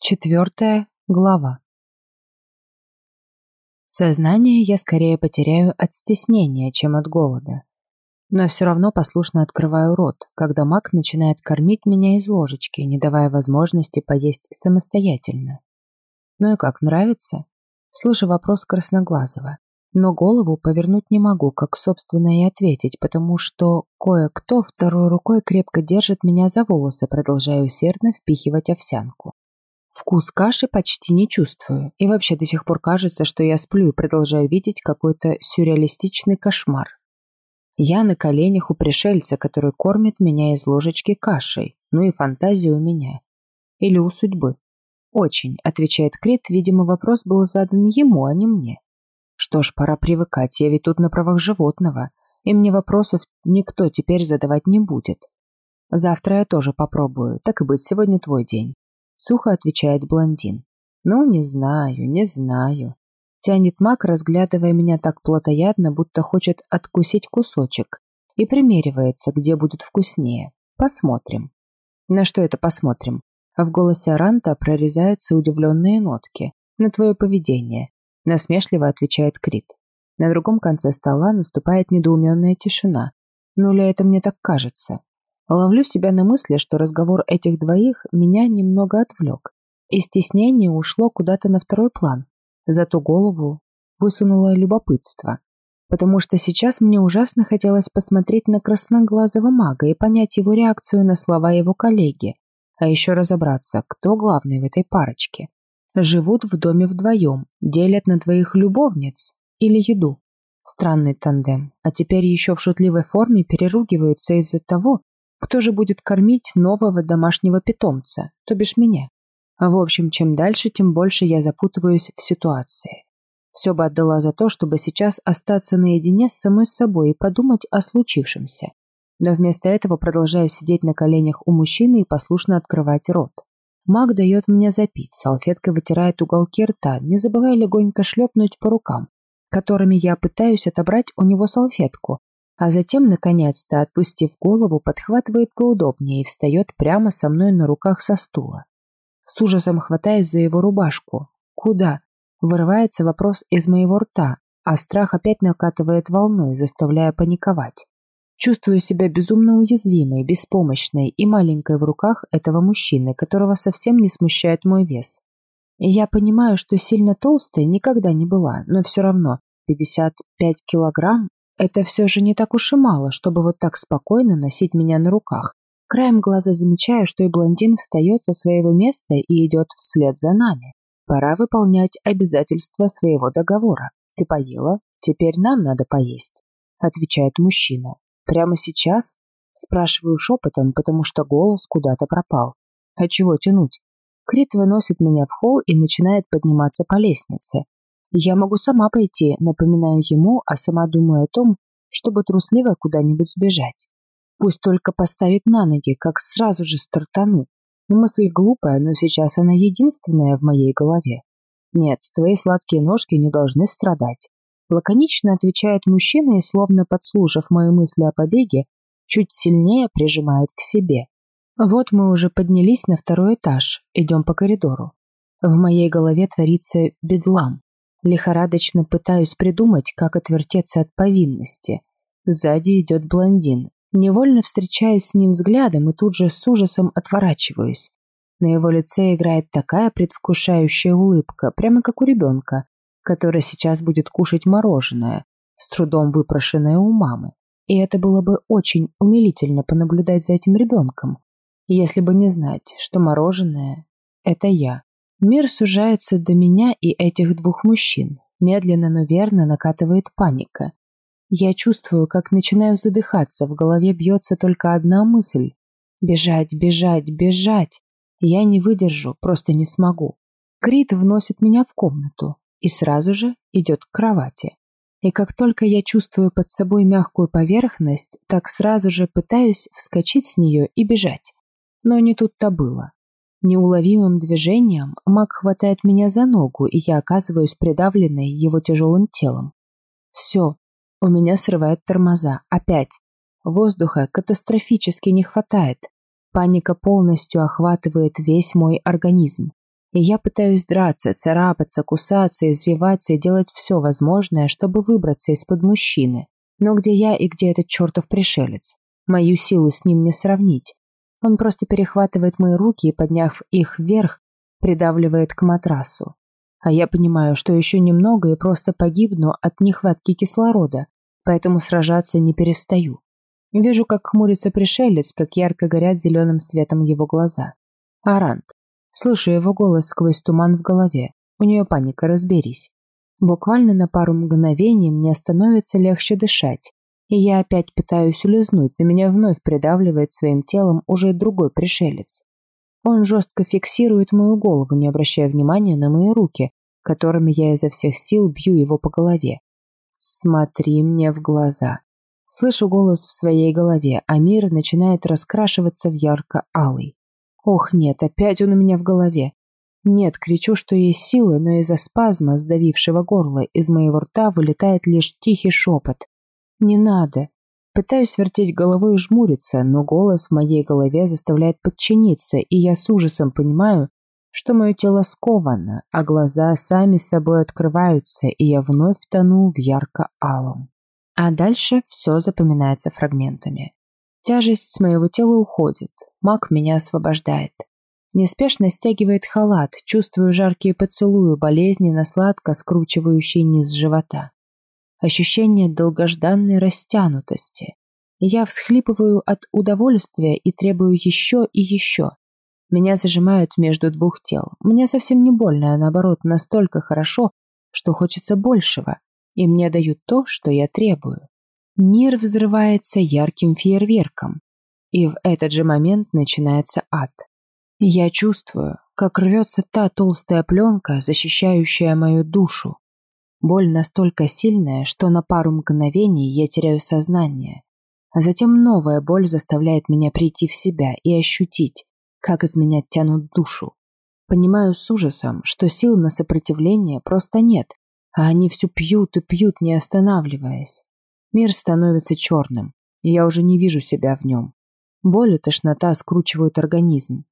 Четвертая глава. Сознание я скорее потеряю от стеснения, чем от голода. Но все равно послушно открываю рот, когда маг начинает кормить меня из ложечки, не давая возможности поесть самостоятельно. Ну и как, нравится? Слышу вопрос Красноглазого. Но голову повернуть не могу, как, собственно, и ответить, потому что кое-кто второй рукой крепко держит меня за волосы, продолжая усердно впихивать овсянку. Вкус каши почти не чувствую, и вообще до сих пор кажется, что я сплю и продолжаю видеть какой-то сюрреалистичный кошмар. Я на коленях у пришельца, который кормит меня из ложечки кашей, ну и фантазия у меня. Или у судьбы. Очень, отвечает Крит, видимо, вопрос был задан ему, а не мне. Что ж, пора привыкать, я ведь тут на правах животного, и мне вопросов никто теперь задавать не будет. Завтра я тоже попробую, так и быть, сегодня твой день. Сухо отвечает блондин. Ну, не знаю, не знаю. Тянет маг, разглядывая меня так плотоядно, будто хочет откусить кусочек. И примеривается, где будет вкуснее. Посмотрим. На что это посмотрим? В голосе Аранта прорезаются удивленные нотки. На твое поведение. Насмешливо отвечает Крит. На другом конце стола наступает недоуменная тишина. Ну ли это мне так кажется? Ловлю себя на мысли, что разговор этих двоих меня немного отвлек, и стеснение ушло куда-то на второй план. Зато голову высунуло любопытство, потому что сейчас мне ужасно хотелось посмотреть на красноглазого мага и понять его реакцию на слова его коллеги, а еще разобраться, кто главный в этой парочке. Живут в доме вдвоем, делят на двоих любовниц или еду. Странный тандем, а теперь еще в шутливой форме переругиваются из-за того, кто же будет кормить нового домашнего питомца, то бишь меня? В общем, чем дальше, тем больше я запутываюсь в ситуации. Все бы отдала за то, чтобы сейчас остаться наедине с самой собой и подумать о случившемся. Но вместо этого продолжаю сидеть на коленях у мужчины и послушно открывать рот. Маг дает мне запить, салфеткой вытирает уголки рта, не забывая легонько шлепнуть по рукам, которыми я пытаюсь отобрать у него салфетку, а затем, наконец-то, отпустив голову, подхватывает поудобнее и встает прямо со мной на руках со стула. С ужасом хватаюсь за его рубашку. «Куда?» Вырывается вопрос из моего рта, а страх опять накатывает волной, заставляя паниковать. Чувствую себя безумно уязвимой, беспомощной и маленькой в руках этого мужчины, которого совсем не смущает мой вес. Я понимаю, что сильно толстой никогда не была, но все равно 55 килограмм это все же не так уж и мало, чтобы вот так спокойно носить меня на руках. Краем глаза замечаю, что и блондин встает со своего места и идет вслед за нами. Пора выполнять обязательства своего договора. Ты поела? Теперь нам надо поесть, отвечает мужчина. Прямо сейчас? Спрашиваю шепотом, потому что голос куда-то пропал. А чего тянуть? Крит выносит меня в холл и начинает подниматься по лестнице. Я могу сама пойти, напоминаю ему, а сама думаю о том, чтобы трусливо куда-нибудь сбежать. Пусть только поставит на ноги, как сразу же стартану. Мысль глупая, но сейчас она единственная в моей голове. Нет, твои сладкие ножки не должны страдать. Лаконично отвечает мужчина и, словно подслушав мои мысли о побеге, чуть сильнее прижимает к себе. Вот мы уже поднялись на второй этаж, идем по коридору. В моей голове творится бедлам. Лихорадочно пытаюсь придумать, как отвертеться от повинности. Сзади идет блондин. Невольно встречаюсь с ним взглядом и тут же с ужасом отворачиваюсь. На его лице играет такая предвкушающая улыбка, прямо как у ребенка, который сейчас будет кушать мороженое, с трудом выпрошенное у мамы. И это было бы очень умилительно понаблюдать за этим ребенком, если бы не знать, что мороженое – это я. Мир сужается до меня и этих двух мужчин. Медленно, но верно накатывает паника. Я чувствую, как начинаю задыхаться, в голове бьется только одна мысль. Бежать, бежать, бежать. Я не выдержу, просто не смогу. Крит вносит меня в комнату и сразу же идет к кровати. И как только я чувствую под собой мягкую поверхность, так сразу же пытаюсь вскочить с нее и бежать. Но не тут-то было. Неуловимым движением маг хватает меня за ногу, и я оказываюсь придавленной его тяжелым телом. Все, у меня срывает тормоза, опять. Воздуха катастрофически не хватает. Паника полностью охватывает весь мой организм. И я пытаюсь драться, царапаться, кусаться, извиваться и делать все возможное, чтобы выбраться из-под мужчины. Но где я и где этот чертов пришелец? Мою силу с ним не сравнить. Он просто перехватывает мои руки и, подняв их вверх, придавливает к матрасу. А я понимаю, что еще немного и просто погибну от нехватки кислорода, поэтому сражаться не перестаю. Вижу, как хмурится пришелец, как ярко горят зеленым светом его глаза. Арант. Слышу его голос сквозь туман в голове. У нее паника, разберись. Буквально на пару мгновений мне становится легче дышать, и я опять пытаюсь улизнуть, но меня вновь придавливает своим телом уже другой пришелец. Он жестко фиксирует мою голову, не обращая внимания на мои руки, которыми я изо всех сил бью его по голове. «Смотри мне в глаза». Слышу голос в своей голове, а мир начинает раскрашиваться в ярко-алый. Ох, нет, опять он у меня в голове. Нет, кричу, что есть силы, но из-за спазма, сдавившего горло, из моего рта вылетает лишь тихий шепот. «Не надо». Пытаюсь вертеть головой и жмуриться, но голос в моей голове заставляет подчиниться, и я с ужасом понимаю, что мое тело сковано, а глаза сами собой открываются, и я вновь тону в ярко-алом. А дальше все запоминается фрагментами. Тяжесть с моего тела уходит, маг меня освобождает. Неспешно стягивает халат, чувствую жаркие поцелуи, болезненно сладко скручивающие низ живота. Ощущение долгожданной растянутости. Я всхлипываю от удовольствия и требую еще и еще. Меня зажимают между двух тел. Мне совсем не больно, а наоборот настолько хорошо, что хочется большего, и мне дают то, что я требую. Мир взрывается ярким фейерверком, и в этот же момент начинается ад. Я чувствую, как рвется та толстая пленка, защищающая мою душу. Боль настолько сильная, что на пару мгновений я теряю сознание. А затем новая боль заставляет меня прийти в себя и ощутить, как из меня тянут душу. Понимаю с ужасом, что сил на сопротивление просто нет, а они все пьют и пьют, не останавливаясь. Мир становится черным, и я уже не вижу себя в нем. Боль и тошнота скручивают организм.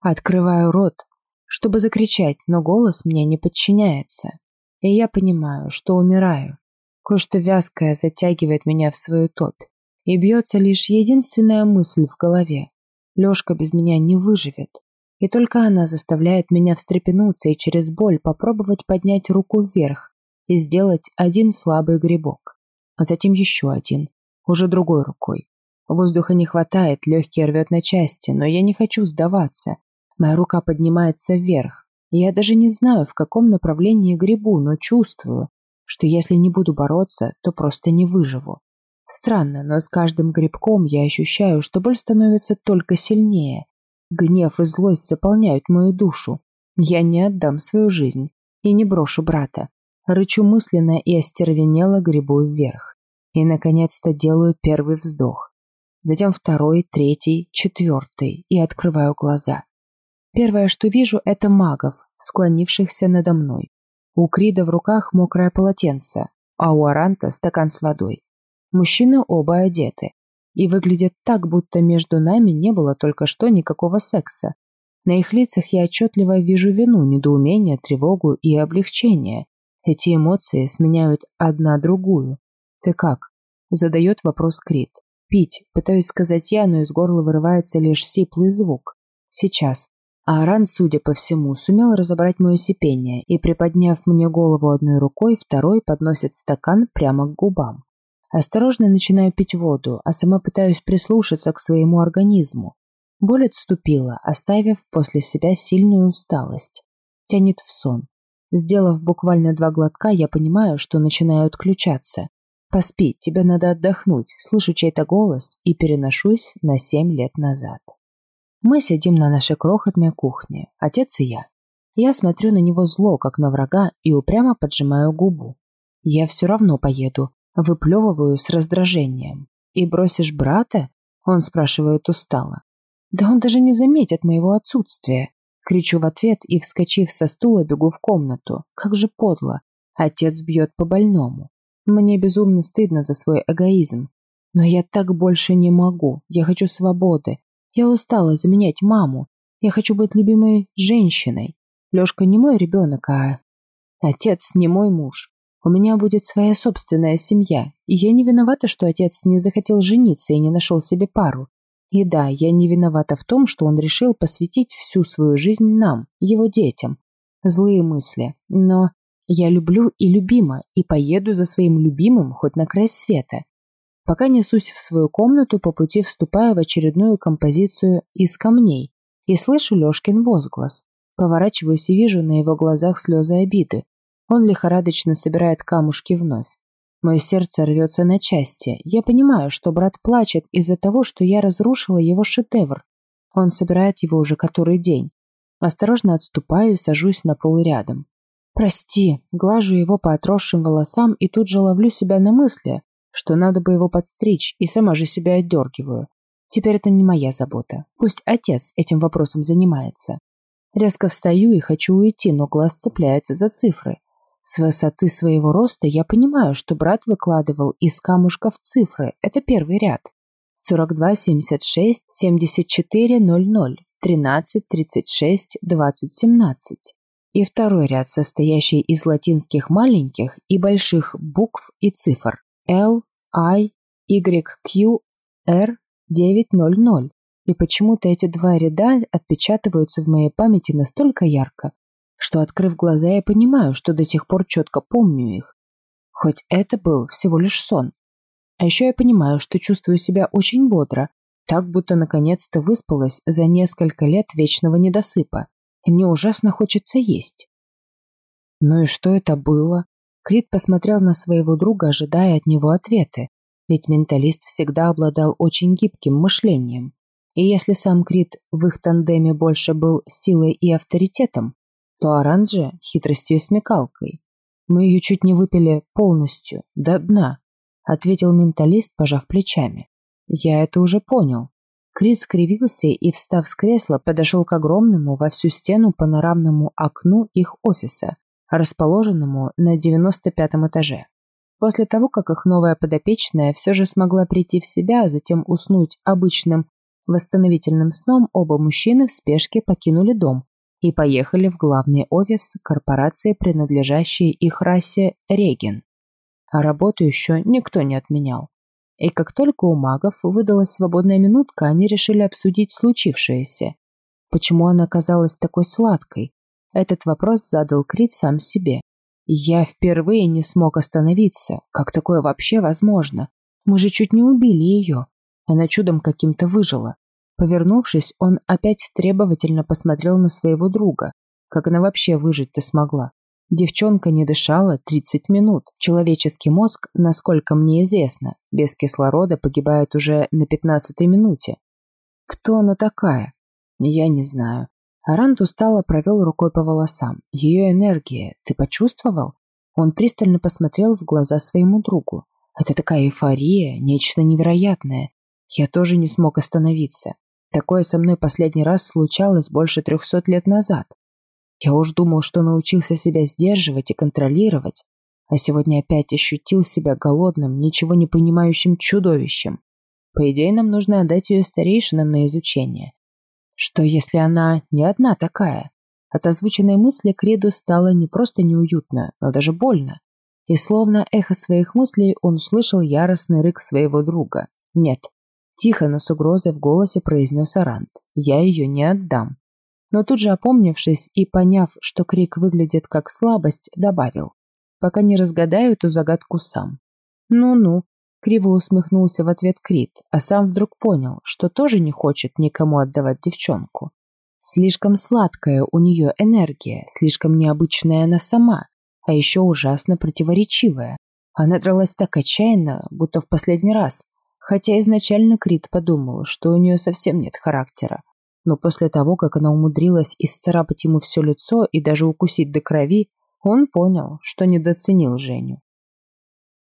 Открываю рот, чтобы закричать, но голос мне не подчиняется. И я понимаю, что умираю. Кое-что вязкое затягивает меня в свою топь. И бьется лишь единственная мысль в голове. Лешка без меня не выживет. И только она заставляет меня встрепенуться и через боль попробовать поднять руку вверх и сделать один слабый грибок. А затем еще один, уже другой рукой. Воздуха не хватает, легкие рвет на части, но я не хочу сдаваться. Моя рука поднимается вверх. Я даже не знаю, в каком направлении грибу, но чувствую, что если не буду бороться, то просто не выживу. Странно, но с каждым грибком я ощущаю, что боль становится только сильнее. Гнев и злость заполняют мою душу. Я не отдам свою жизнь и не брошу брата. Рычу мысленно и остервенело грибу вверх. И, наконец-то, делаю первый вздох. Затем второй, третий, четвертый и открываю глаза. Первое, что вижу, это магов, склонившихся надо мной. У Крида в руках мокрое полотенце, а у Аранта стакан с водой. Мужчины оба одеты. И выглядят так, будто между нами не было только что никакого секса. На их лицах я отчетливо вижу вину, недоумение, тревогу и облегчение. Эти эмоции сменяют одна другую. «Ты как?» – задает вопрос Крит. «Пить», – пытаюсь сказать я, но из горла вырывается лишь сиплый звук. «Сейчас». Аран, судя по всему, сумел разобрать мое сипение и, приподняв мне голову одной рукой, второй подносит стакан прямо к губам. Осторожно начинаю пить воду, а сама пытаюсь прислушаться к своему организму. Боль отступила, оставив после себя сильную усталость. Тянет в сон. Сделав буквально два глотка, я понимаю, что начинаю отключаться. «Поспи, тебе надо отдохнуть», слышу чей-то голос и переношусь на семь лет назад. Мы сидим на нашей крохотной кухне, отец и я. Я смотрю на него зло, как на врага, и упрямо поджимаю губу. Я все равно поеду, выплевываю с раздражением. «И бросишь брата?» Он спрашивает устало. «Да он даже не заметит моего отсутствия». Кричу в ответ и, вскочив со стула, бегу в комнату. Как же подло. Отец бьет по больному. Мне безумно стыдно за свой эгоизм. Но я так больше не могу. Я хочу свободы. Я устала заменять маму. Я хочу быть любимой женщиной. Лешка не мой ребенок, а отец не мой муж. У меня будет своя собственная семья, и я не виновата, что отец не захотел жениться и не нашел себе пару. И да, я не виновата в том, что он решил посвятить всю свою жизнь нам, его детям. Злые мысли. Но я люблю и любима, и поеду за своим любимым хоть на край света. Пока несусь в свою комнату, по пути вступая в очередную композицию из камней и слышу Лешкин возглас. Поворачиваюсь и вижу на его глазах слезы обиды. Он лихорадочно собирает камушки вновь. Мое сердце рвется на части. Я понимаю, что брат плачет из-за того, что я разрушила его шедевр. Он собирает его уже который день. Осторожно отступаю и сажусь на пол рядом. «Прости», глажу его по отросшим волосам и тут же ловлю себя на мысли, что надо бы его подстричь, и сама же себя отдергиваю. Теперь это не моя забота. Пусть отец этим вопросом занимается. Резко встаю и хочу уйти, но глаз цепляется за цифры. С высоты своего роста я понимаю, что брат выкладывал из камушков цифры. Это первый ряд. 42, 76, 74, 00, 13, 36, 20, 17. И второй ряд, состоящий из латинских маленьких и больших букв и цифр. L, I, Y, Q, R, 900. И почему-то эти два ряда отпечатываются в моей памяти настолько ярко, что, открыв глаза, я понимаю, что до сих пор четко помню их. Хоть это был всего лишь сон. А еще я понимаю, что чувствую себя очень бодро, так будто наконец-то выспалась за несколько лет вечного недосыпа, и мне ужасно хочется есть. Ну и что это было? Крит посмотрел на своего друга, ожидая от него ответы, ведь менталист всегда обладал очень гибким мышлением. И если сам Крит в их тандеме больше был силой и авторитетом, то Оранже – хитростью и смекалкой. Мы ее чуть не выпили полностью, до дна, ответил менталист, пожав плечами. Я это уже понял. Крис скривился и, встав с кресла, подошел к огромному во всю стену панорамному окну их офиса, расположенному на 95 этаже. После того, как их новая подопечная все же смогла прийти в себя, а затем уснуть обычным восстановительным сном, оба мужчины в спешке покинули дом и поехали в главный офис корпорации, принадлежащей их расе Реген. А работу еще никто не отменял. И как только у магов выдалась свободная минутка, они решили обсудить случившееся. Почему она казалась такой сладкой? Этот вопрос задал Крит сам себе. Я впервые не смог остановиться. Как такое вообще возможно? Мы же чуть не убили ее. Она чудом каким-то выжила. Повернувшись, он опять требовательно посмотрел на своего друга. Как она вообще выжить-то смогла? Девчонка не дышала 30 минут. Человеческий мозг, насколько мне известно, без кислорода погибает уже на 15 минуте. Кто она такая? Я не знаю. Арант устало провел рукой по волосам. Ее энергия, ты почувствовал? Он пристально посмотрел в глаза своему другу. Это такая эйфория, нечто невероятное. Я тоже не смог остановиться. Такое со мной последний раз случалось больше трехсот лет назад. Я уж думал, что научился себя сдерживать и контролировать, а сегодня опять ощутил себя голодным, ничего не понимающим чудовищем. По идее, нам нужно отдать ее старейшинам на изучение. Что, если она не одна такая? От озвученной мысли Креду стало не просто неуютно, но даже больно. И словно эхо своих мыслей он услышал яростный рык своего друга. Нет, Тихо, но с угрозой в голосе произнес Арант. «Я ее не отдам». Но тут же опомнившись и поняв, что крик выглядит как слабость, добавил. «Пока не разгадаю эту загадку сам». «Ну-ну», — криво усмехнулся в ответ Крит, а сам вдруг понял, что тоже не хочет никому отдавать девчонку. Слишком сладкая у нее энергия, слишком необычная она сама, а еще ужасно противоречивая. Она дралась так отчаянно, будто в последний раз, Хотя изначально Крит подумал, что у нее совсем нет характера. Но после того, как она умудрилась исцарапать ему все лицо и даже укусить до крови, он понял, что недооценил Женю.